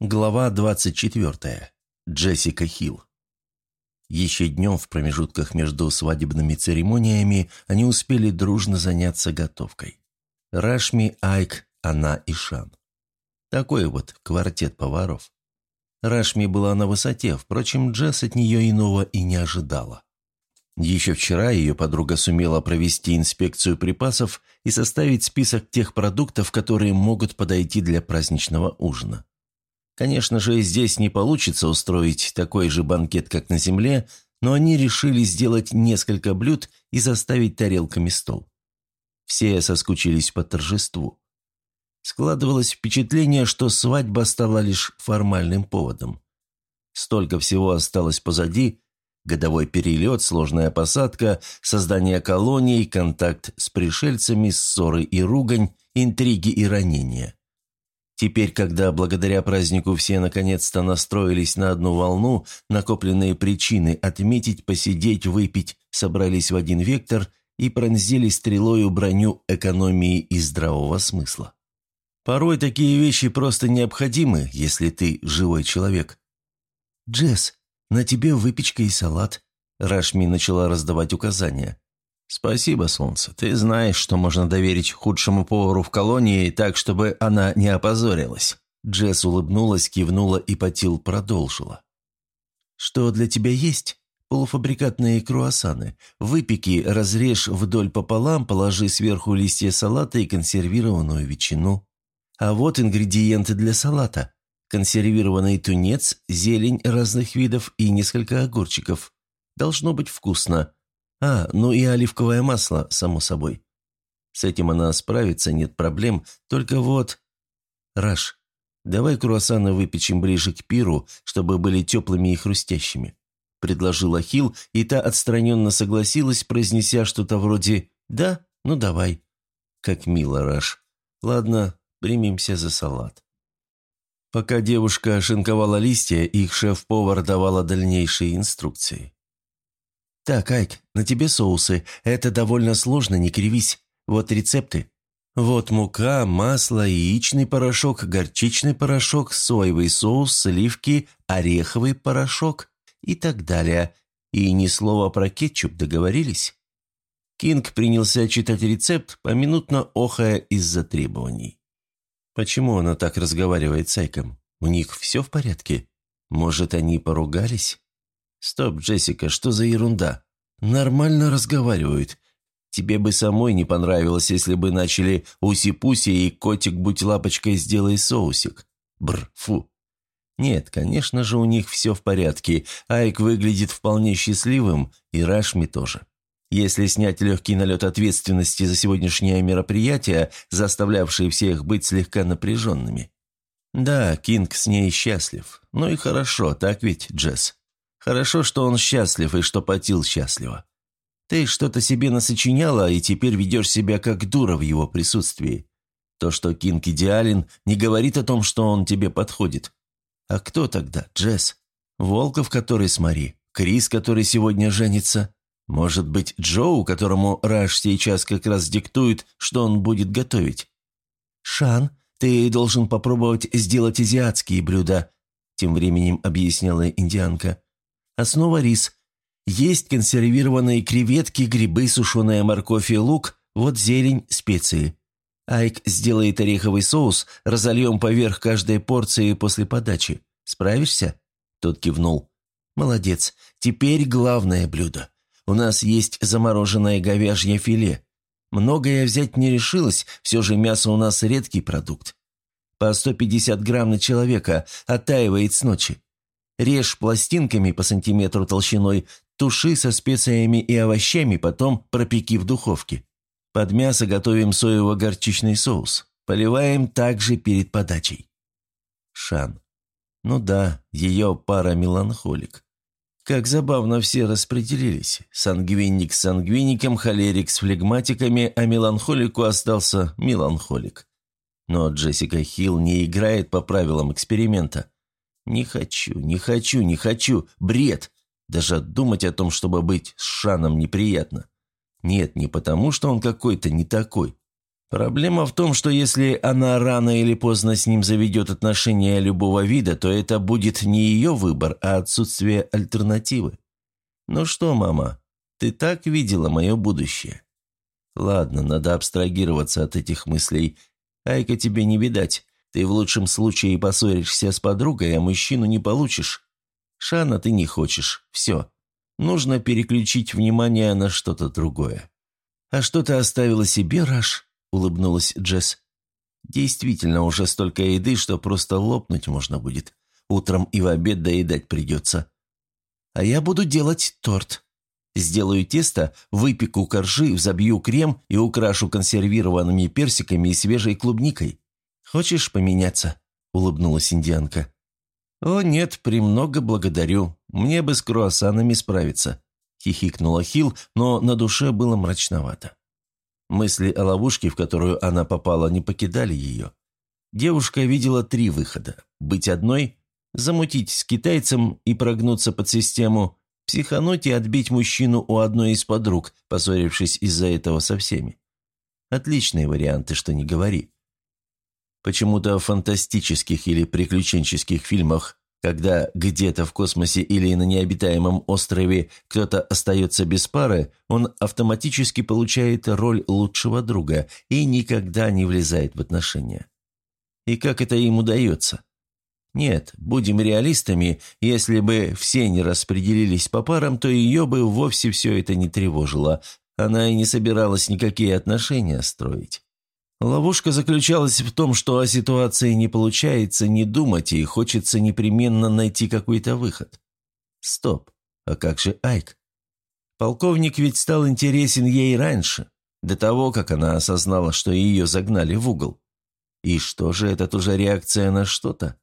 Глава 24. Джессика Хилл. Еще днем в промежутках между свадебными церемониями они успели дружно заняться готовкой. Рашми, Айк, она и Шан. Такой вот квартет поваров. Рашми была на высоте, впрочем, Джесс от нее иного и не ожидала. Еще вчера ее подруга сумела провести инспекцию припасов и составить список тех продуктов, которые могут подойти для праздничного ужина. Конечно же, здесь не получится устроить такой же банкет, как на земле, но они решили сделать несколько блюд и заставить тарелками стол. Все соскучились по торжеству. Складывалось впечатление, что свадьба стала лишь формальным поводом. Столько всего осталось позади – годовой перелет, сложная посадка, создание колоний, контакт с пришельцами, ссоры и ругань, интриги и ранения. Теперь, когда благодаря празднику все наконец-то настроились на одну волну, накопленные причины отметить, посидеть, выпить собрались в один вектор и пронзили стрелою броню экономии и здравого смысла. Порой такие вещи просто необходимы, если ты живой человек. «Джесс, на тебе выпечка и салат», – Рашми начала раздавать указания. «Спасибо, солнце. Ты знаешь, что можно доверить худшему повару в колонии так, чтобы она не опозорилась». Джесс улыбнулась, кивнула и Патил продолжила. «Что для тебя есть? Полуфабрикатные круассаны. Выпеки, разрежь вдоль пополам, положи сверху листья салата и консервированную ветчину. А вот ингредиенты для салата. Консервированный тунец, зелень разных видов и несколько огурчиков. Должно быть вкусно. А, ну и оливковое масло, само собой. С этим она справится, нет проблем, только вот... Раш, давай круассаны выпечем ближе к пиру, чтобы были теплыми и хрустящими. Предложила Хил, и та отстраненно согласилась, произнеся что-то вроде «Да, ну давай». Как мило, Раш. Ладно, примемся за салат. Пока девушка шинковала листья, их шеф-повар давала дальнейшие инструкции. «Так, Айк, на тебе соусы. Это довольно сложно, не кривись. Вот рецепты. Вот мука, масло, яичный порошок, горчичный порошок, соевый соус, сливки, ореховый порошок и так далее. И ни слова про кетчуп договорились?» Кинг принялся читать рецепт, поминутно охая из-за требований. «Почему она так разговаривает с Айком? У них все в порядке? Может, они поругались?» «Стоп, Джессика, что за ерунда? Нормально разговаривают. Тебе бы самой не понравилось, если бы начали уси-пуси и котик, будь лапочкой, сделай соусик. Бр, фу. Нет, конечно же, у них все в порядке. Айк выглядит вполне счастливым, и Рашми тоже. Если снять легкий налет ответственности за сегодняшнее мероприятие, заставлявшее всех быть слегка напряженными. Да, Кинг с ней счастлив. Ну и хорошо, так ведь, Джесс? Хорошо, что он счастлив и что Патил счастлива. Ты что-то себе насочиняла, и теперь ведешь себя как дура в его присутствии. То, что Кинг идеален, не говорит о том, что он тебе подходит. А кто тогда, Джесс? Волков, который с Мари? Крис, который сегодня женится? Может быть, Джоу, которому Раш сейчас как раз диктует, что он будет готовить? «Шан, ты должен попробовать сделать азиатские блюда», тем временем объясняла индианка. Основа рис. Есть консервированные креветки, грибы, сушеная морковь и лук, вот зелень, специи. Айк сделает ореховый соус, разольем поверх каждой порции после подачи. Справишься?» Тот кивнул. «Молодец. Теперь главное блюдо. У нас есть замороженное говяжье филе. Многое взять не решилось, все же мясо у нас редкий продукт. По 150 грамм на человека, оттаивает с ночи. Режь пластинками по сантиметру толщиной, туши со специями и овощами, потом пропеки в духовке. Под мясо готовим соево-горчичный соус. Поливаем также перед подачей. Шан. Ну да, ее пара меланхолик. Как забавно все распределились. Сангвиник с сангвиником, холерик с флегматиками, а меланхолику остался меланхолик. Но Джессика Хилл не играет по правилам эксперимента. Не хочу, не хочу, не хочу. Бред. Даже думать о том, чтобы быть с Шаном, неприятно. Нет, не потому, что он какой-то не такой. Проблема в том, что если она рано или поздно с ним заведет отношения любого вида, то это будет не ее выбор, а отсутствие альтернативы. Ну что, мама, ты так видела мое будущее? Ладно, надо абстрагироваться от этих мыслей. Айка тебе не видать. Ты в лучшем случае поссоришься с подругой, а мужчину не получишь. Шана ты не хочешь. Все. Нужно переключить внимание на что-то другое. «А что ты оставила себе, Раш?» – улыбнулась Джесс. «Действительно, уже столько еды, что просто лопнуть можно будет. Утром и в обед доедать придется. А я буду делать торт. Сделаю тесто, выпеку коржи, взобью крем и украшу консервированными персиками и свежей клубникой. Хочешь поменяться?» – улыбнулась индианка. «О нет, премного благодарю. Мне бы с круассанами справиться», – хихикнула Хил, но на душе было мрачновато. Мысли о ловушке, в которую она попала, не покидали ее. Девушка видела три выхода. Быть одной, замутить с китайцем и прогнуться под систему, психануть и отбить мужчину у одной из подруг, поссорившись из-за этого со всеми. Отличные варианты, что не говори. Почему-то в фантастических или приключенческих фильмах когда где-то в космосе или на необитаемом острове кто-то остается без пары, он автоматически получает роль лучшего друга и никогда не влезает в отношения. И как это им удается? Нет, будем реалистами, если бы все не распределились по парам, то ее бы вовсе все это не тревожило. Она и не собиралась никакие отношения строить. Ловушка заключалась в том, что о ситуации не получается не думать и хочется непременно найти какой-то выход. Стоп, а как же Айк? Полковник ведь стал интересен ей раньше, до того, как она осознала, что ее загнали в угол. И что же это тоже реакция на что-то?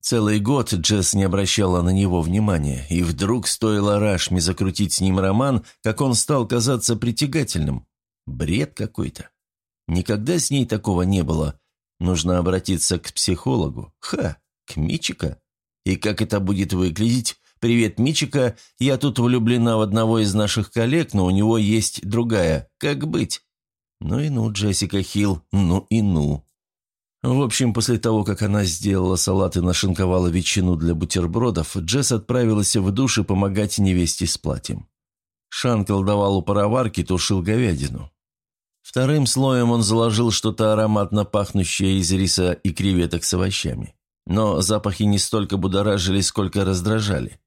Целый год Джесс не обращала на него внимания, и вдруг стоило Рашми закрутить с ним роман, как он стал казаться притягательным. Бред какой-то. Никогда с ней такого не было. Нужно обратиться к психологу. Ха, к Мичика. И как это будет выглядеть? «Привет, Мичика. Я тут влюблена в одного из наших коллег, но у него есть другая. Как быть?» Ну и ну, Джессика Хилл, ну и ну. В общем, после того, как она сделала салат и нашинковала ветчину для бутербродов, Джесс отправилась в душ и помогать невесте с платьем. Шан колдовал у пароварки, тушил говядину. Вторым слоем он заложил что-то ароматно пахнущее из риса и креветок с овощами. Но запахи не столько будоражили, сколько раздражали.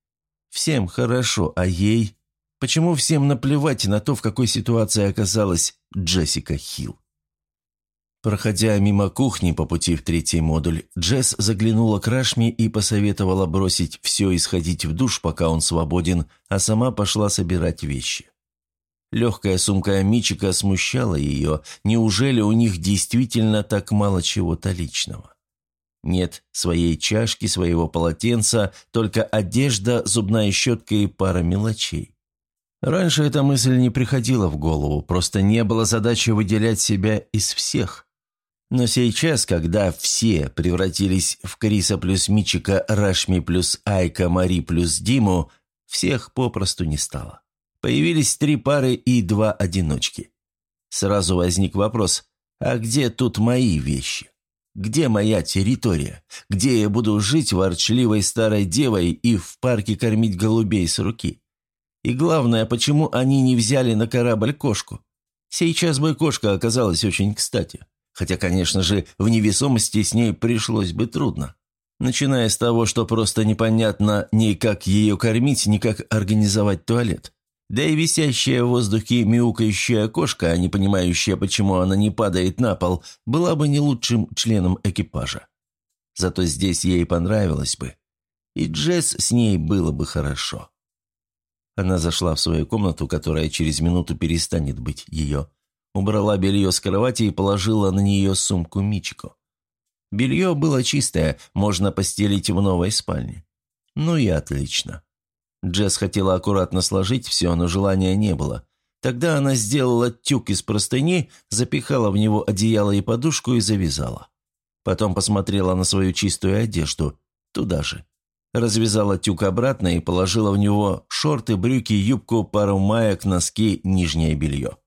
Всем хорошо, а ей? Почему всем наплевать на то, в какой ситуации оказалась Джессика Хилл? Проходя мимо кухни по пути в третий модуль, Джесс заглянула к Рашми и посоветовала бросить все и сходить в душ, пока он свободен, а сама пошла собирать вещи. Легкая сумка Мичика смущала ее. Неужели у них действительно так мало чего-то личного? Нет своей чашки, своего полотенца, только одежда, зубная щетка и пара мелочей. Раньше эта мысль не приходила в голову, просто не было задачи выделять себя из всех. Но сейчас, когда все превратились в Криса плюс Мичика, Рашми плюс Айка, Мари плюс Диму, всех попросту не стало. Появились три пары и два одиночки. Сразу возник вопрос, а где тут мои вещи? Где моя территория? Где я буду жить ворчливой старой девой и в парке кормить голубей с руки? И главное, почему они не взяли на корабль кошку? Сейчас бы кошка оказалась очень кстати. Хотя, конечно же, в невесомости с ней пришлось бы трудно. Начиная с того, что просто непонятно ни как ее кормить, ни как организовать туалет. Да и висящая в воздухе мяукающая кошка, не понимающая, почему она не падает на пол, была бы не лучшим членом экипажа. Зато здесь ей понравилось бы. И Джесс с ней было бы хорошо. Она зашла в свою комнату, которая через минуту перестанет быть ее. Убрала белье с кровати и положила на нее сумку Мичико. Белье было чистое, можно постелить в новой спальне. Ну и отлично. Джесс хотела аккуратно сложить все, но желания не было. Тогда она сделала тюк из простыни, запихала в него одеяло и подушку и завязала. Потом посмотрела на свою чистую одежду. Туда же. Развязала тюк обратно и положила в него шорты, брюки, юбку, пару маек, носки, нижнее белье.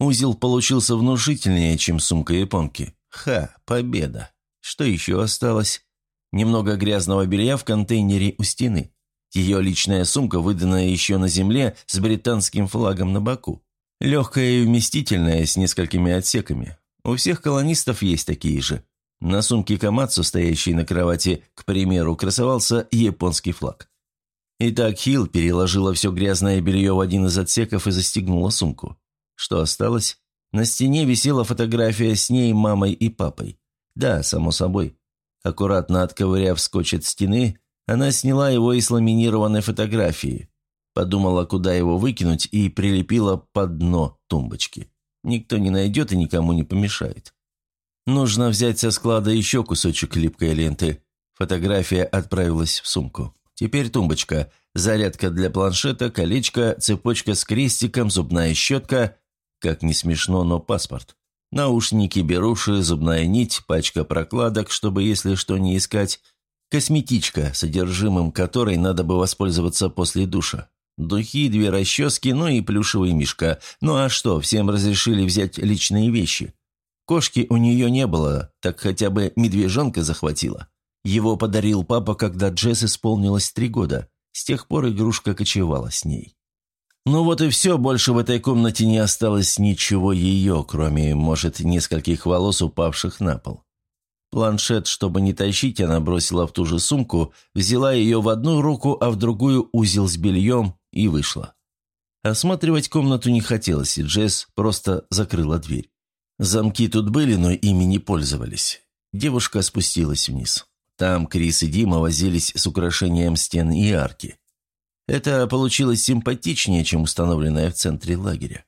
Узел получился внушительнее, чем сумка японки. Ха, победа. Что еще осталось? Немного грязного белья в контейнере у стены. Ее личная сумка, выданная еще на земле, с британским флагом на боку. Легкая и вместительная, с несколькими отсеками. У всех колонистов есть такие же. На сумке Камацу, стоящей на кровати, к примеру, красовался японский флаг. Итак, Хилл переложила все грязное белье в один из отсеков и застегнула сумку. Что осталось? На стене висела фотография с ней, мамой и папой. Да, само собой. Аккуратно отковыряв скотч от стены, она сняла его из ламинированной фотографии. Подумала, куда его выкинуть, и прилепила под дно тумбочки. Никто не найдет и никому не помешает. Нужно взять со склада еще кусочек липкой ленты. Фотография отправилась в сумку. Теперь тумбочка, зарядка для планшета, колечко, цепочка с крестиком, зубная щетка. Как не смешно, но паспорт. Наушники, беруши, зубная нить, пачка прокладок, чтобы, если что, не искать. Косметичка, содержимым которой надо бы воспользоваться после душа. Духи, две расчески, ну и плюшевый мишка. Ну а что, всем разрешили взять личные вещи? Кошки у нее не было, так хотя бы медвежонка захватила. Его подарил папа, когда Джесс исполнилось три года. С тех пор игрушка кочевала с ней. Ну вот и все, больше в этой комнате не осталось ничего ее, кроме, может, нескольких волос, упавших на пол. Планшет, чтобы не тащить, она бросила в ту же сумку, взяла ее в одну руку, а в другую узел с бельем и вышла. Осматривать комнату не хотелось, и Джесс просто закрыла дверь. Замки тут были, но ими не пользовались. Девушка спустилась вниз. Там Крис и Дима возились с украшением стен и арки. Это получилось симпатичнее, чем установленное в центре лагеря.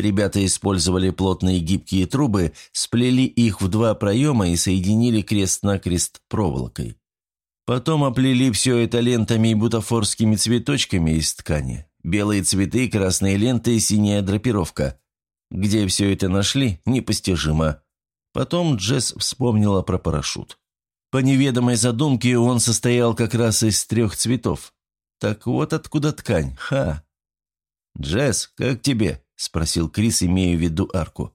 Ребята использовали плотные гибкие трубы, сплели их в два проема и соединили крест-накрест проволокой. Потом оплели все это лентами и бутафорскими цветочками из ткани. Белые цветы, красные ленты и синяя драпировка. Где все это нашли, непостижимо. Потом Джесс вспомнила про парашют. По неведомой задумке он состоял как раз из трех цветов. Так вот откуда ткань, ха. «Джесс, как тебе?» – спросил Крис, имея в виду арку.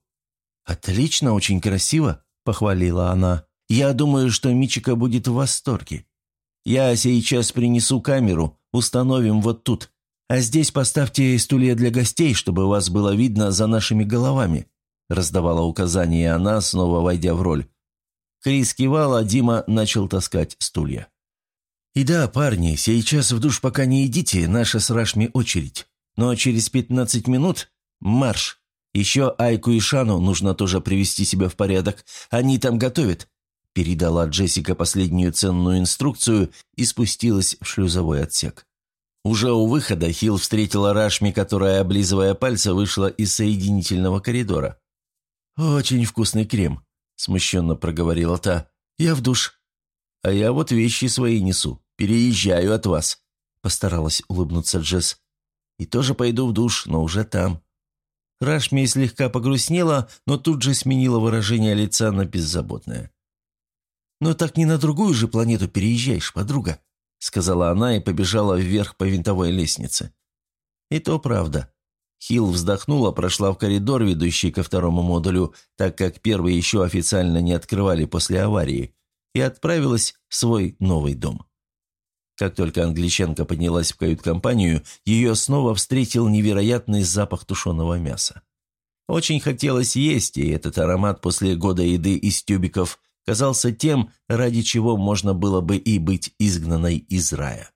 «Отлично, очень красиво», – похвалила она. «Я думаю, что Мичика будет в восторге. Я сейчас принесу камеру, установим вот тут. А здесь поставьте стулья для гостей, чтобы вас было видно за нашими головами», – раздавала указания она, снова войдя в роль. Крис кивал, а Дима начал таскать стулья. «И да, парни, сейчас в душ пока не идите, наша с Рашми очередь. Но через пятнадцать минут марш. Еще Айку и Шану нужно тоже привести себя в порядок. Они там готовят». Передала Джессика последнюю ценную инструкцию и спустилась в шлюзовой отсек. Уже у выхода Хилл встретила Рашми, которая, облизывая пальцы, вышла из соединительного коридора. «Очень вкусный крем», – смущенно проговорила та. «Я в душ». «А я вот вещи свои несу», «Переезжаю от вас», – постаралась улыбнуться Джесс. «И тоже пойду в душ, но уже там». Рашми слегка погрустнела, но тут же сменила выражение лица на беззаботное. «Но так не на другую же планету переезжаешь, подруга», – сказала она и побежала вверх по винтовой лестнице. «И то правда». Хилл вздохнула, прошла в коридор, ведущий ко второму модулю, так как первый еще официально не открывали после аварии, и отправилась в свой новый дом. Как только англичанка поднялась в кают-компанию, ее снова встретил невероятный запах тушеного мяса. Очень хотелось есть, и этот аромат после года еды из тюбиков казался тем, ради чего можно было бы и быть изгнанной из рая.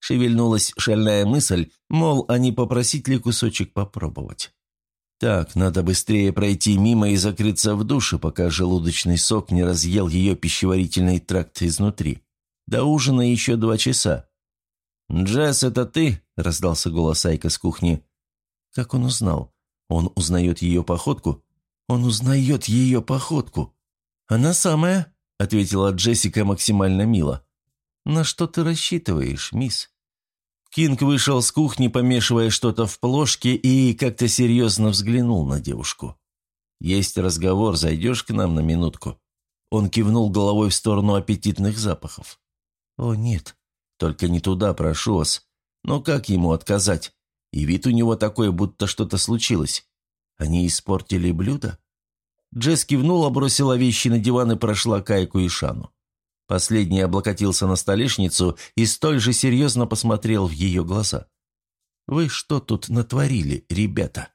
Шевельнулась шальная мысль, мол, а не попросить ли кусочек попробовать. Так, надо быстрее пройти мимо и закрыться в душе, пока желудочный сок не разъел ее пищеварительный тракт изнутри. До ужина еще два часа». «Джесс, это ты?» – раздался голос Айка с кухни. Как он узнал? Он узнает ее походку? Он узнает ее походку. «Она самая», – ответила Джессика максимально мило. «На что ты рассчитываешь, мисс?» Кинг вышел с кухни, помешивая что-то в плошке, и как-то серьезно взглянул на девушку. «Есть разговор, зайдешь к нам на минутку?» Он кивнул головой в сторону аппетитных запахов. «О, нет, только не туда, прошу вас. Но как ему отказать? И вид у него такой, будто что-то случилось. Они испортили блюдо? Джесс кивнула, бросила вещи на диван и прошла Кайку и Шану. Последний облокотился на столешницу и столь же серьезно посмотрел в ее глаза. «Вы что тут натворили, ребята?»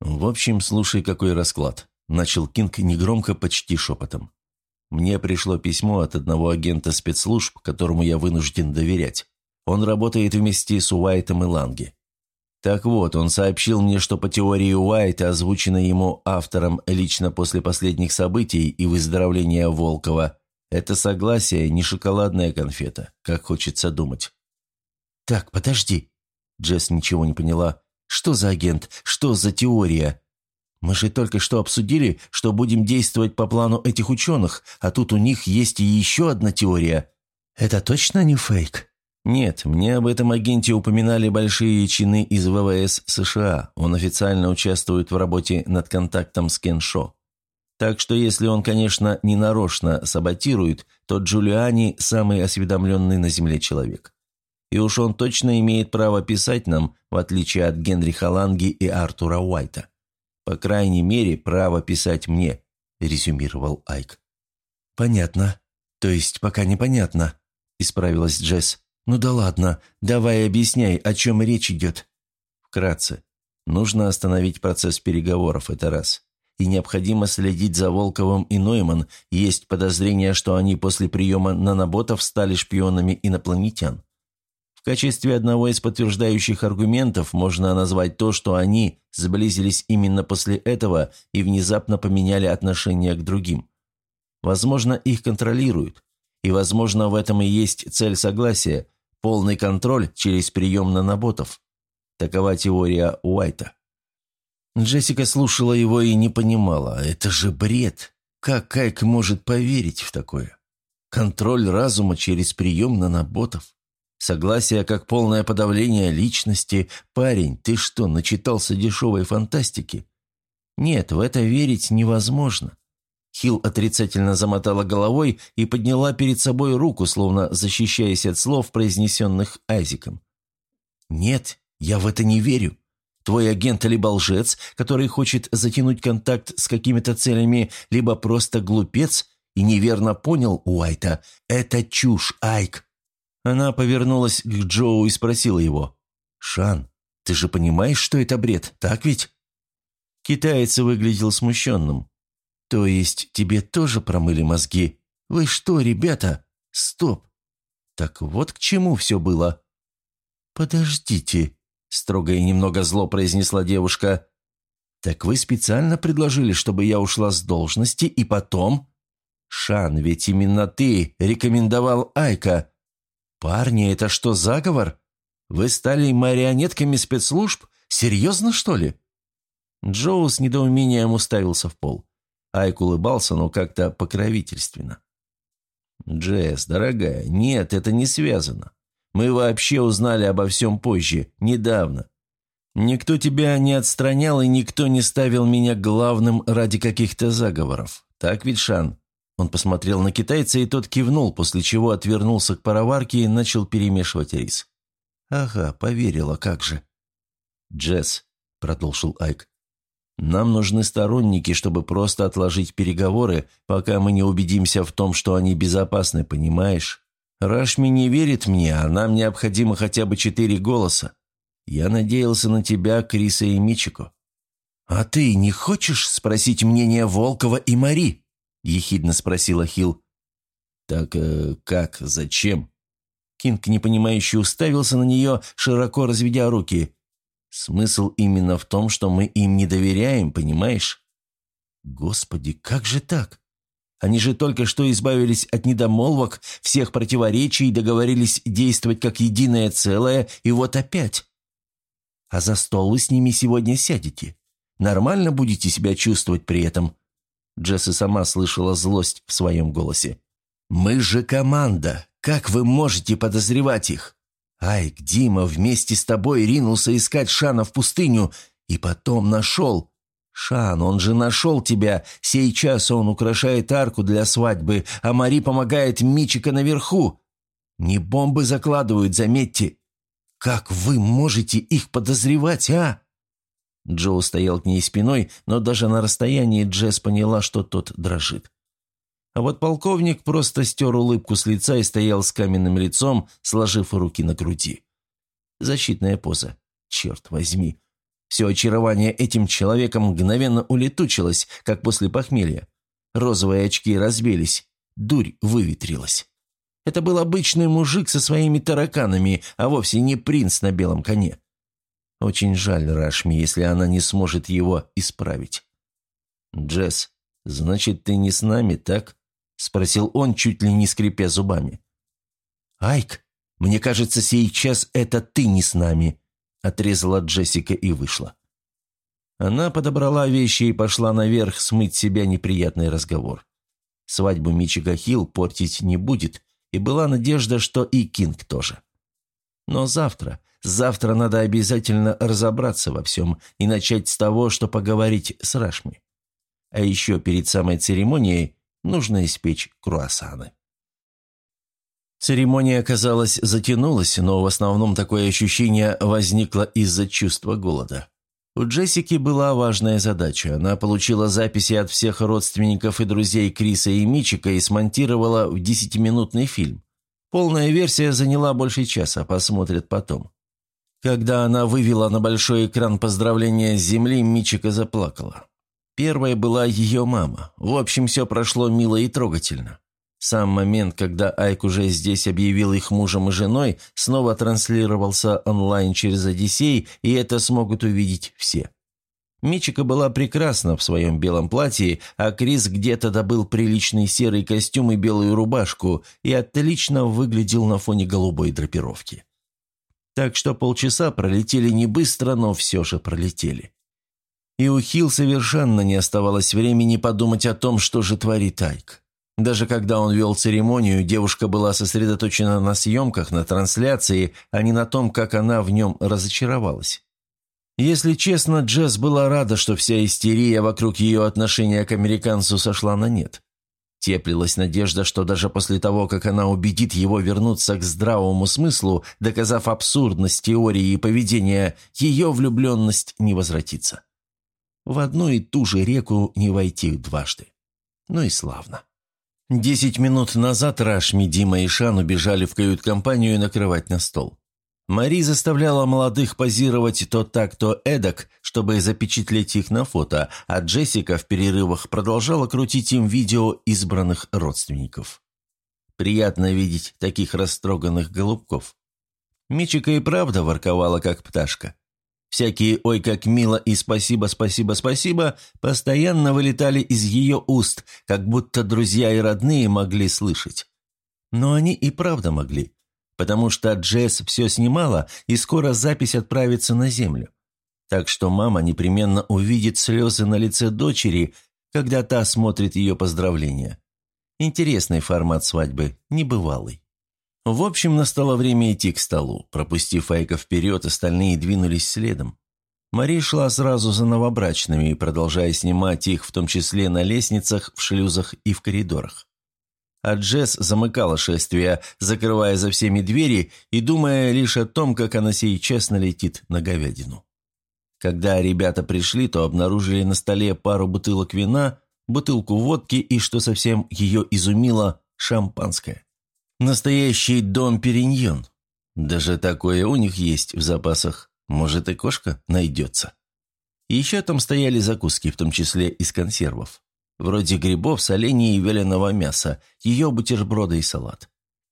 «В общем, слушай, какой расклад», – начал Кинг негромко, почти шепотом. «Мне пришло письмо от одного агента спецслужб, которому я вынужден доверять. Он работает вместе с Уайтом и Ланги. Так вот, он сообщил мне, что по теории Уайта, озвученной ему автором лично после последних событий и выздоровления Волкова, это согласие не шоколадная конфета, как хочется думать. «Так, подожди». Джесс ничего не поняла. «Что за агент? Что за теория? Мы же только что обсудили, что будем действовать по плану этих ученых, а тут у них есть и еще одна теория. Это точно не фейк?» «Нет, мне об этом агенте упоминали большие чины из ВВС США. Он официально участвует в работе над контактом с Кеншо. Так что если он, конечно, не нарочно саботирует, то Джулиани – самый осведомленный на Земле человек. И уж он точно имеет право писать нам, в отличие от Генриха Ланги и Артура Уайта. По крайней мере, право писать мне», – резюмировал Айк. «Понятно. То есть пока непонятно», – исправилась Джесс. «Ну да ладно, давай объясняй, о чем речь идет». Вкратце. Нужно остановить процесс переговоров, это раз и необходимо следить за Волковым и Нойман, есть подозрение, что они после приема наноботов стали шпионами инопланетян. В качестве одного из подтверждающих аргументов можно назвать то, что они сблизились именно после этого и внезапно поменяли отношение к другим. Возможно, их контролируют, и, возможно, в этом и есть цель согласия – полный контроль через прием наноботов. Такова теория Уайта. Джессика слушала его и не понимала. Это же бред. Как Кайк может поверить в такое? Контроль разума через прием наноботов. Согласие как полное подавление личности. Парень, ты что, начитался дешевой фантастики? Нет, в это верить невозможно. Хилл отрицательно замотала головой и подняла перед собой руку, словно защищаясь от слов, произнесенных Айзиком. «Нет, я в это не верю. Твой агент либо лжец, который хочет затянуть контакт с какими-то целями, либо просто глупец и неверно понял Уайта. Это чушь, Айк. Она повернулась к Джоу и спросила его. «Шан, ты же понимаешь, что это бред, так ведь?» Китаец выглядел смущенным. «То есть тебе тоже промыли мозги? Вы что, ребята? Стоп! Так вот к чему все было?» «Подождите», строго и немного зло произнесла девушка. «Так вы специально предложили, чтобы я ушла с должности, и потом...» «Шан, ведь именно ты рекомендовал Айка. Парни, это что, заговор? Вы стали марионетками спецслужб? Серьезно, что ли?» Джоу с недоумением уставился в пол. Айк улыбался, но как-то покровительственно. «Джесс, дорогая, нет, это не связано. Мы вообще узнали обо всем позже, недавно. Никто тебя не отстранял, и никто не ставил меня главным ради каких-то заговоров. Так ведь, Шан?» Он посмотрел на китайца, и тот кивнул, после чего отвернулся к пароварке и начал перемешивать рис. «Ага, поверила, как же». «Джесс», — продолжил Айк, — «нам нужны сторонники, чтобы просто отложить переговоры, пока мы не убедимся в том, что они безопасны, понимаешь?» Рашми не верит мне, а нам необходимо хотя бы четыре голоса. Я надеялся на тебя, Криса и Мичико». «А ты не хочешь спросить мнение Волкова и Мари?» – ехидно спросила Хил. «Так э, как? Зачем?» Кинг непонимающе уставился на нее, широко разведя руки. «Смысл именно в том, что мы им не доверяем, понимаешь?» «Господи, как же так? Они же только что избавились от недомолвок, всех противоречий договорились действовать как единое целое, и вот опять. А за стол вы с ними сегодня сядете. Нормально будете себя чувствовать при этом?» Джесси сама слышала злость в своем голосе. «Мы же команда. Как вы можете подозревать их? Айк, Дима вместе с тобой ринулся искать Шана в пустыню и потом нашел. «Шан, он же нашел тебя. Сейчас он украшает арку для свадьбы, а Мари помогает Мичика наверху. Не бомбы закладывают, заметьте. Как вы можете их подозревать, а?» Джоу стоял к ней спиной, но даже на расстоянии Джесс поняла, что тот дрожит. А вот полковник просто стер улыбку с лица и стоял с каменным лицом, сложив руки на груди. Защитная поза. Черт возьми. Все очарование этим человеком мгновенно улетучилось, как после похмелья. Розовые очки разбились, дурь выветрилась. Это был обычный мужик со своими тараканами, а вовсе не принц на белом коне. Очень жаль Рашми, если она не сможет его исправить. «Джесс, значит, ты не с нами, так?» – спросил он, чуть ли не скрипя зубами. «Айк, мне кажется, сейчас это ты не с нами», – отрезала Джессика и вышла. Она подобрала вещи и пошла наверх смыть себя неприятный разговор. Свадьбу Мичига Хилл портить не будет, и была надежда, что и Кинг тоже. Но завтра, завтра надо обязательно разобраться во всем и начать с того, что поговорить с Рашми. А еще перед самой церемонией нужно испечь круассаны. Церемония, казалось, затянулась, но в основном такое ощущение возникло из-за чувства голода. У Джессики была важная задача. Она получила записи от всех родственников и друзей Криса и Мичика и смонтировала в десятиминутный фильм. Полная версия заняла больше часа, посмотрят потом. Когда она вывела на большой экран поздравления с земли, Мичика заплакала. Первая была ее мама. В общем, все прошло мило и трогательно. Сам момент, когда Айк уже здесь объявил их мужем и женой, снова транслировался онлайн через Одиссей, и это смогут увидеть все. Мичика была прекрасна в своем белом платье, а Крис где-то добыл приличный серый костюм и белую рубашку и отлично выглядел на фоне голубой драпировки. Так что полчаса пролетели не быстро, но все же пролетели. И у Хилл совершенно не оставалось времени подумать о том, что же творит Айк. Даже когда он вел церемонию, девушка была сосредоточена на съемках, на трансляции, а не на том, как она в нем разочаровалась. Если честно, Джесс была рада, что вся истерия вокруг ее отношения к американцу сошла на нет. Теплилась надежда, что даже после того, как она убедит его вернуться к здравому смыслу, доказав абсурдность теории и поведения, ее влюбленность не возвратится. В одну и ту же реку не войти дважды. Ну и славно. Десять минут назад Рашми, Дима и Шан убежали в кают-компанию накрывать на стол. Мари заставляла молодых позировать то так, то эдак, чтобы запечатлеть их на фото, а Джессика в перерывах продолжала крутить им видео избранных родственников. Приятно видеть таких растроганных голубков. Мичика и правда ворковала, как пташка. Всякие «ой, как мило» и «спасибо, спасибо, спасибо» постоянно вылетали из ее уст, как будто друзья и родные могли слышать. Но они и правда могли потому что Джесс все снимала, и скоро запись отправится на землю. Так что мама непременно увидит слезы на лице дочери, когда та смотрит ее поздравления. Интересный формат свадьбы, небывалый. В общем, настало время идти к столу. Пропустив Айка вперед, остальные двинулись следом. Мари шла сразу за новобрачными, продолжая снимать их, в том числе на лестницах, в шлюзах и в коридорах а Джесс замыкала шествие, закрывая за всеми двери и думая лишь о том, как она сейчас налетит на говядину. Когда ребята пришли, то обнаружили на столе пару бутылок вина, бутылку водки и, что совсем ее изумило, шампанское. Настоящий дом Периньон. Даже такое у них есть в запасах. Может, и кошка найдется. Еще там стояли закуски, в том числе из консервов вроде грибов, солений и вяленого мяса, ее бутерброды и салат.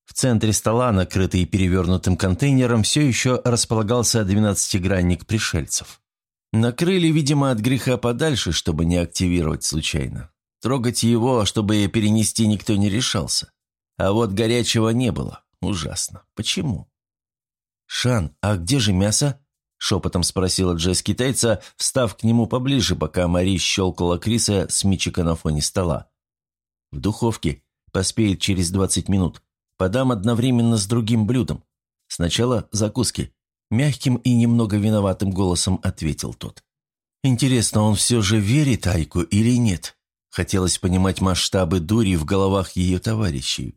В центре стола, накрытый перевернутым контейнером, все еще располагался двенадцатигранник пришельцев. Накрыли, видимо, от греха подальше, чтобы не активировать случайно. Трогать его, чтобы перенести, никто не решался. А вот горячего не было. Ужасно. Почему? «Шан, а где же мясо?» Шепотом спросила Джесс китайца, встав к нему поближе, пока Мари щелкала Криса с мичика на фоне стола. «В духовке. Поспеет через двадцать минут. Подам одновременно с другим блюдом. Сначала закуски». Мягким и немного виноватым голосом ответил тот. «Интересно, он все же верит Айку или нет?» Хотелось понимать масштабы дури в головах ее товарищей.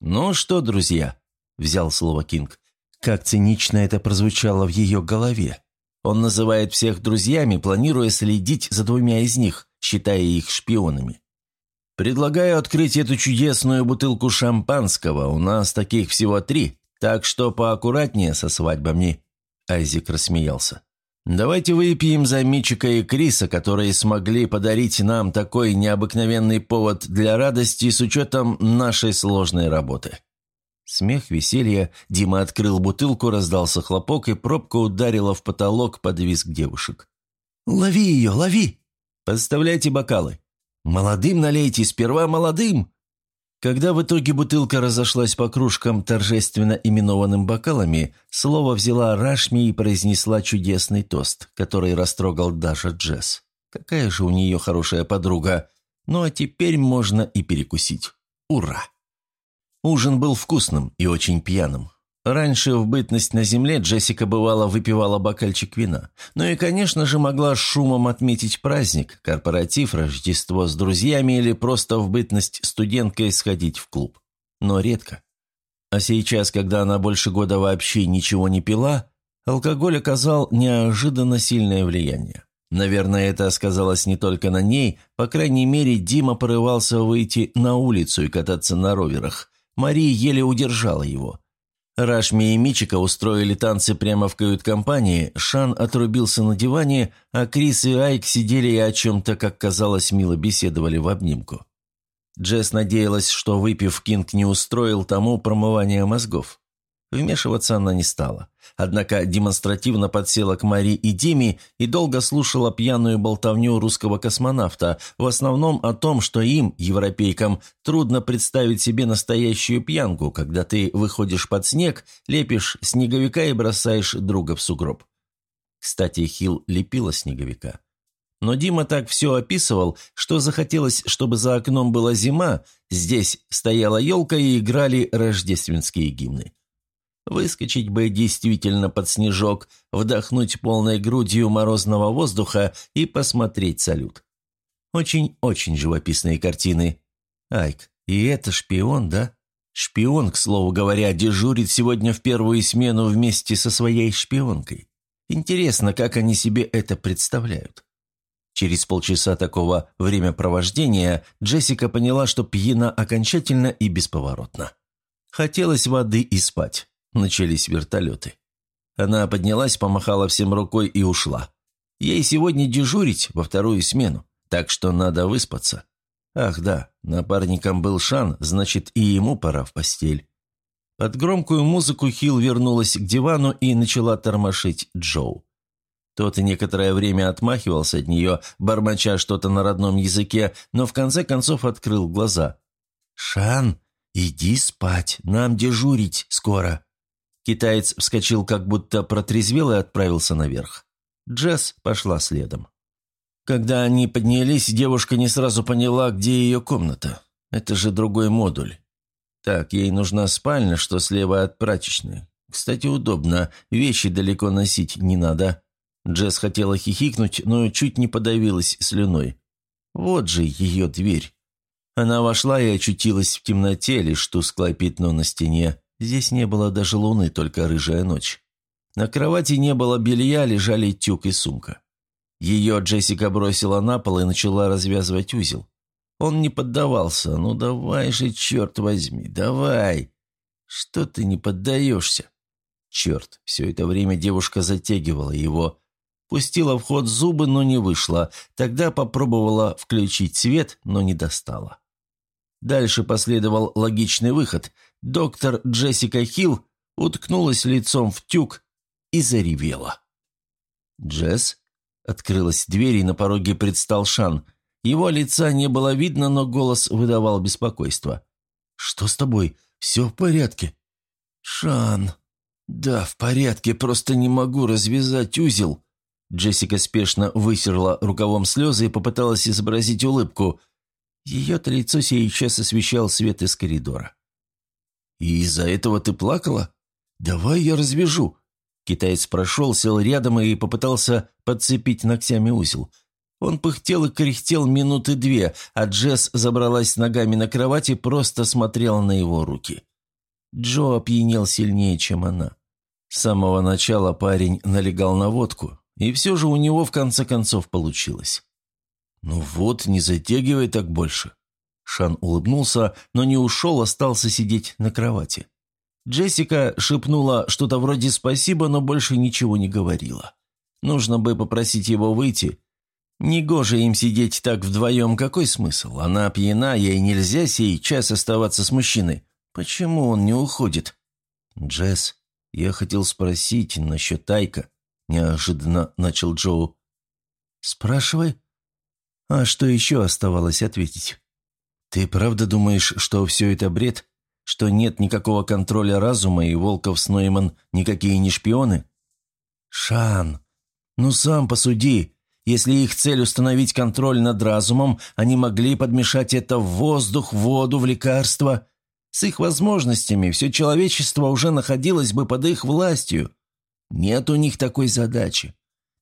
«Ну что, друзья?» – взял слово Кинг. Как цинично это прозвучало в ее голове. Он называет всех друзьями, планируя следить за двумя из них, считая их шпионами. Предлагаю открыть эту чудесную бутылку шампанского. У нас таких всего три, так что поаккуратнее со свадьбами». Айзик рассмеялся. «Давайте выпьем за Мичика и Криса, которые смогли подарить нам такой необыкновенный повод для радости с учетом нашей сложной работы». Смех, веселье, Дима открыл бутылку, раздался хлопок, и пробка ударила в потолок под визг девушек. «Лови ее, лови!» «Подставляйте бокалы». «Молодым налейте, сперва молодым!» Когда в итоге бутылка разошлась по кружкам торжественно именованным бокалами, слово взяла Рашми и произнесла чудесный тост, который растрогал даже Джесс. Какая же у нее хорошая подруга. Ну а теперь можно и перекусить. Ура! Ужин был вкусным и очень пьяным. Раньше, в бытность на земле, Джессика бывало выпивала бокальчик вина. Ну и, конечно же, могла шумом отметить праздник, корпоратив, Рождество с друзьями или просто в бытность студенткой сходить в клуб. Но редко. А сейчас, когда она больше года вообще ничего не пила, алкоголь оказал неожиданно сильное влияние. Наверное, это сказалось не только на ней, по крайней мере, Дима порывался выйти на улицу и кататься на роверах. Мария еле удержала его – Рашми и Мичика устроили танцы прямо в кают-компании, Шан отрубился на диване, а Крис и Айк сидели и о чем-то, как казалось, мило беседовали в обнимку. Джесс надеялась, что, выпив, Кинг не устроил тому промывание мозгов. Вмешиваться она не стала. Однако демонстративно подсела к Мари и Диме и долго слушала пьяную болтовню русского космонавта, в основном о том, что им, европейкам, трудно представить себе настоящую пьянку, когда ты выходишь под снег, лепишь снеговика и бросаешь друга в сугроб. Кстати, Хилл лепила снеговика. Но Дима так все описывал, что захотелось, чтобы за окном была зима, здесь стояла елка и играли рождественские гимны. Выскочить бы действительно под снежок, вдохнуть полной грудью морозного воздуха и посмотреть салют. Очень-очень живописные картины. Айк, и это шпион, да? Шпион, к слову говоря, дежурит сегодня в первую смену вместе со своей шпионкой. Интересно, как они себе это представляют. Через полчаса такого времяпровождения Джессика поняла, что пьяна окончательно и бесповоротно. Хотелось воды и спать. Начались вертолеты. Она поднялась, помахала всем рукой и ушла. Ей сегодня дежурить во вторую смену, так что надо выспаться. Ах да, напарником был Шан, значит и ему пора в постель. Под громкую музыку Хилл вернулась к дивану и начала тормошить Джоу. Тот некоторое время отмахивался от нее, бормоча что-то на родном языке, но в конце концов открыл глаза. «Шан, иди спать, нам дежурить скоро». Китаец вскочил, как будто протрезвел и отправился наверх. Джесс пошла следом. Когда они поднялись, девушка не сразу поняла, где ее комната. Это же другой модуль. Так, ей нужна спальня, что слева от прачечной. Кстати, удобно, вещи далеко носить не надо. Джесс хотела хихикнуть, но чуть не подавилась слюной. Вот же ее дверь. Она вошла и очутилась в темноте, лишь тусклое пятно на стене. Здесь не было даже луны, только рыжая ночь. На кровати не было белья, лежали тюк и сумка. Ее Джессика бросила на пол и начала развязывать узел. Он не поддавался. «Ну давай же, черт возьми, давай!» «Что ты не поддаешься?» Черт, все это время девушка затягивала его. Пустила в ход зубы, но не вышла. Тогда попробовала включить свет, но не достала. Дальше последовал логичный выход – доктор Джессика Хилл уткнулась лицом в тюк и заревела. «Джесс?» Открылась дверь, и на пороге предстал Шан. Его лица не было видно, но голос выдавал беспокойство. «Что с тобой? Все в порядке?» «Шан...» «Да, в порядке, просто не могу развязать узел». Джессика спешно высерла рукавом слезы и попыталась изобразить улыбку. Ее-то лицо сейчас освещал свет из коридора. «И из-за этого ты плакала? Давай я развяжу». Китаец прошел, сел рядом и попытался подцепить ногтями узел. Он пыхтел и кряхтел минуты две, а Джесс забралась ногами на кровать и просто смотрела на его руки. Джо опьянел сильнее, чем она. С самого начала парень налегал на водку. И все же у него в конце концов получилось. «Ну вот, не затягивай так больше». Шан улыбнулся, но не ушел, остался сидеть на кровати. Джессика шепнула что-то вроде «спасибо», но больше ничего не говорила. Нужно бы попросить его выйти. Негоже им сидеть так вдвоем, какой смысл? Она пьяна, ей нельзя сей час оставаться с мужчиной. Почему он не уходит? Джесс, я хотел спросить насчет Тайка. Неожиданно начал Джоу. Спрашивай. А что еще оставалось ответить? Ты правда думаешь, что все это бред? Что нет никакого контроля разума, и Волков с Нойман никакие не шпионы? Шан, ну сам посуди. Если их цель установить контроль над разумом, они могли подмешать это в воздух, воду, в лекарства. С их возможностями все человечество уже находилось бы под их властью. Нет у них такой задачи.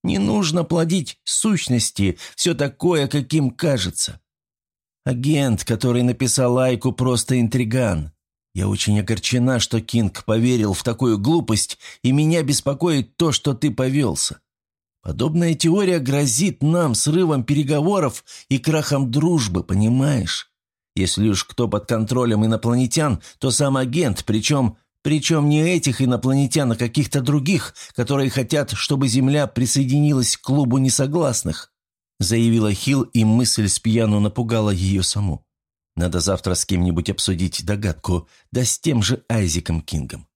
Не нужно плодить сущности, все такое, каким кажется. Агент, который написал Айку, просто интриган. Я очень огорчена, что Кинг поверил в такую глупость, и меня беспокоит то, что ты повелся. Подобная теория грозит нам срывом переговоров и крахом дружбы, понимаешь? Если уж кто под контролем инопланетян, то сам агент, причем, причем не этих инопланетян, а каких-то других, которые хотят, чтобы Земля присоединилась к клубу несогласных», заявила Хилл, и мысль с пьяну напугала ее саму. «Надо завтра с кем-нибудь обсудить догадку, да с тем же Айзиком Кингом.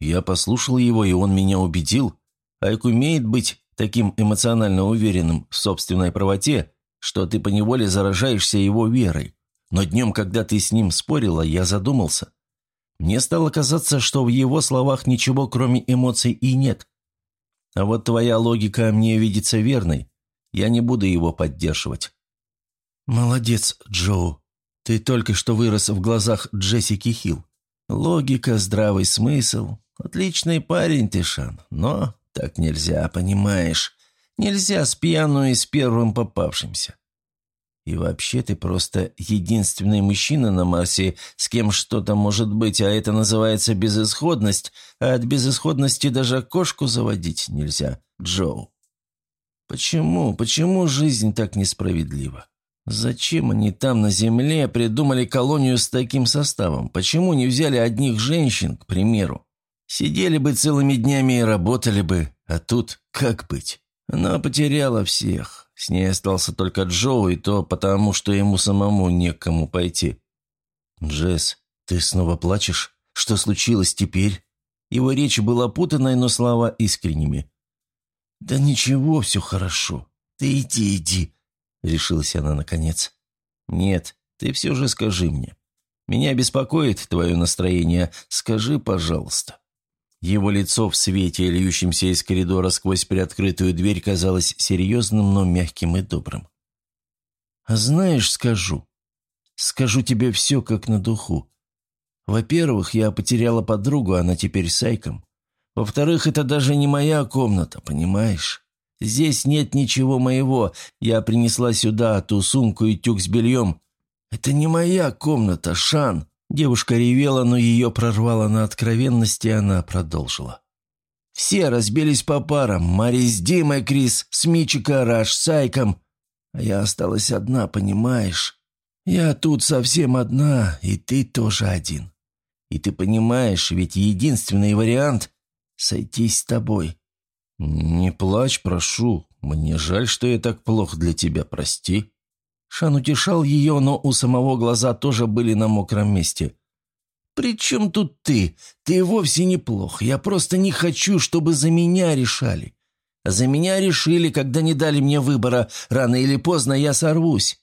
Я послушал его, и он меня убедил. Айк умеет быть таким эмоционально уверенным в собственной правоте, что ты поневоле заражаешься его верой. Но днем, когда ты с ним спорила, я задумался. Мне стало казаться, что в его словах ничего, кроме эмоций, и нет. А вот твоя логика мне видится верной. Я не буду его поддерживать». «Молодец, Джоу. Ты только что вырос в глазах Джессики Хилл. Логика, здравый смысл. Отличный парень ты, Шан, но так нельзя, понимаешь? Нельзя с пьяну и с первым попавшимся. И вообще ты просто единственный мужчина на Марсе, с кем что-то может быть, а это называется безысходность, а от безысходности даже кошку заводить нельзя, Джоу. Почему, почему жизнь так несправедлива? Зачем они там на Земле придумали колонию с таким составом? Почему не взяли одних женщин, к примеру? Сидели бы целыми днями и работали бы, а тут как быть? Она потеряла всех. С ней остался только Джо, и то потому, что ему самому некому пойти. «Джесс, ты снова плачешь? Что случилось теперь?» Его речь была путанной, но слова искренними. «Да ничего, все хорошо. Ты иди, иди», — решилась она наконец. «Нет, ты все же скажи мне. Меня беспокоит твое настроение. Скажи, пожалуйста». Его лицо в свете, льющемся из коридора сквозь приоткрытую дверь, казалось серьезным, но мягким и добрым. «А знаешь, скажу. Скажу тебе все как на духу. Во-первых, я потеряла подругу, она теперь с Айком. Во-вторых, это даже не моя комната, понимаешь? Здесь нет ничего моего. Я принесла сюда ту сумку и тюк с бельем. Это не моя комната, Шан. Девушка ревела, но ее прорвало на откровенности, и она продолжила. «Все разбились по парам. Мари с Димой, Крис, с Мичика, Раш, с Айком. А я осталась одна, понимаешь? Я тут совсем одна, и ты тоже один. И ты понимаешь, ведь единственный вариант — сойтись с тобой». «Не плачь, прошу. Мне жаль, что я так плохо для тебя, прости». Шан утешал ее, но у самого глаза тоже были на мокром месте. «При чем тут ты? Ты вовсе неплох. Я просто не хочу, чтобы за меня решали. За меня решили, когда не дали мне выбора. Рано или поздно я сорвусь.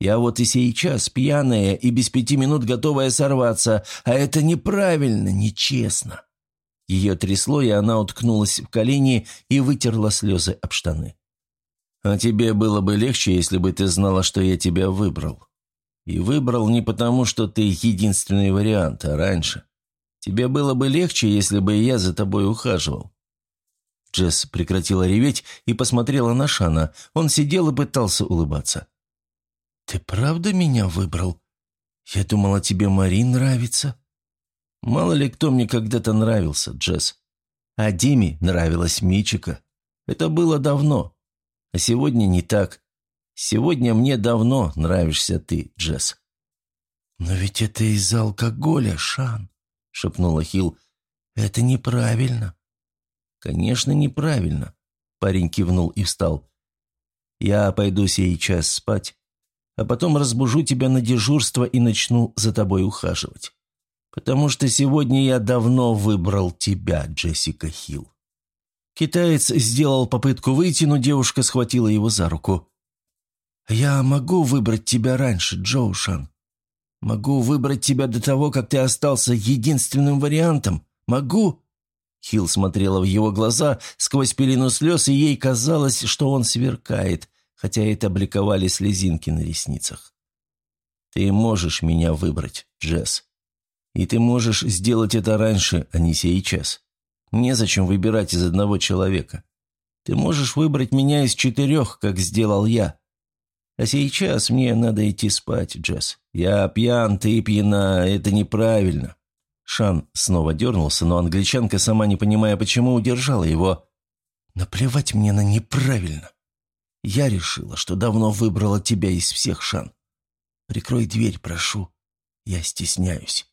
Я вот и сейчас пьяная и без пяти минут готовая сорваться, а это неправильно, нечестно». Ее трясло, и она уткнулась в колени и вытерла слезы об штаны. А тебе было бы легче, если бы ты знала, что я тебя выбрал. И выбрал не потому, что ты единственный вариант, а раньше. Тебе было бы легче, если бы я за тобой ухаживал». Джесс прекратила реветь и посмотрела на Шана. Он сидел и пытался улыбаться. «Ты правда меня выбрал? Я думала, тебе Марин нравится». «Мало ли кто мне когда-то нравился, Джесс. А Диме нравилась Мичика. Это было давно. А сегодня не так. Сегодня мне давно нравишься ты, Джесс». «Но ведь это из-за алкоголя, Шан», — шепнула Хилл. «Это неправильно». «Конечно, неправильно», — парень кивнул и встал. «Я пойду сейчас спать, а потом разбужу тебя на дежурство и начну за тобой ухаживать. Потому что сегодня я давно выбрал тебя, Джессика Хилл». Китаец сделал попытку выйти, но девушка схватила его за руку. «Я могу выбрать тебя раньше, Джоушан. Могу выбрать тебя до того, как ты остался единственным вариантом. Могу?» Хилл смотрела в его глаза сквозь пелену слез, и ей казалось, что он сверкает, хотя это бликовали слезинки на ресницах. «Ты можешь меня выбрать, Джесс. И ты можешь сделать это раньше, а не сейчас. Незачем выбирать из одного человека. Ты можешь выбрать меня из четырех, как сделал я. А сейчас мне надо идти спать, Джесс. Я пьян, ты пьяна, это неправильно». Шан снова дернулся, но англичанка, сама не понимая почему, удержала его. «Наплевать мне на неправильно. Я решила, что давно выбрала тебя из всех, Шан. Прикрой дверь, прошу. Я стесняюсь».